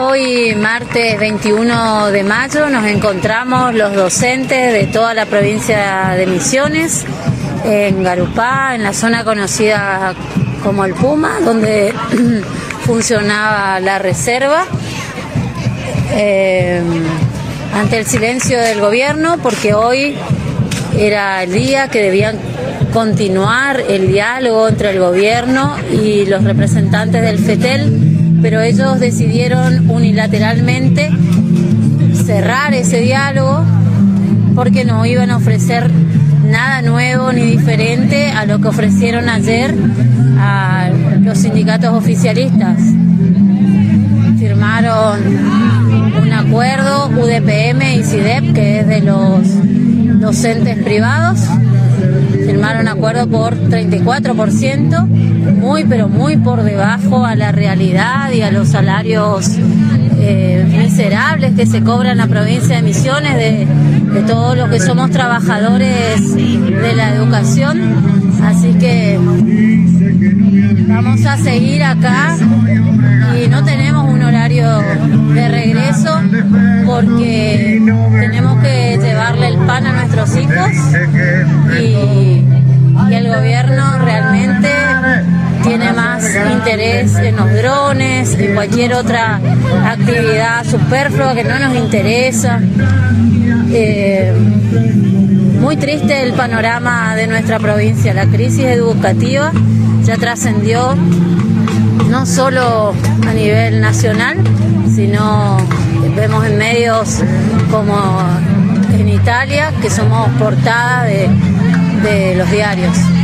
Hoy, martes 21 de mayo, nos encontramos los docentes de toda la provincia de Misiones, en Garupá, en la zona conocida como el Puma, donde funcionaba la reserva, eh, ante el silencio del gobierno, porque hoy era el día que debían continuar el diálogo entre el gobierno y los representantes del FETEL, pero ellos decidieron unilateralmente cerrar ese diálogo porque no iban a ofrecer nada nuevo ni diferente a lo que ofrecieron ayer a los sindicatos oficialistas. Firmaron un acuerdo UDPM y CIDEP, que es de los docentes privados, firmaron acuerdo por 34%, muy pero muy por debajo a la realidad y a los salarios eh, miserables que se cobran en la provincia de Misiones de, de todos los que somos trabajadores de la educación. Así que vamos a seguir acá y no tenemos un horario de regreso porque tenemos que llevarle el pan a nuestros hijos y, y el gobierno realmente tiene más interés en los drones, en cualquier otra actividad superflua que no nos interesa. Eh, muy triste el panorama de nuestra provincia. La crisis educativa ya trascendió no solo a nivel nacional, sino vemos en medios como en Italia, que somos portada de, de los diarios.